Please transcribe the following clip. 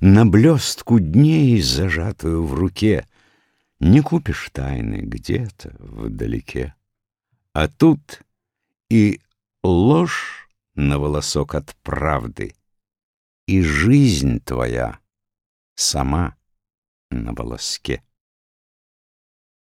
На блестку дней, зажатую в руке, Не купишь тайны где-то вдалеке. А тут и ложь на волосок от правды, И жизнь твоя сама на волоске.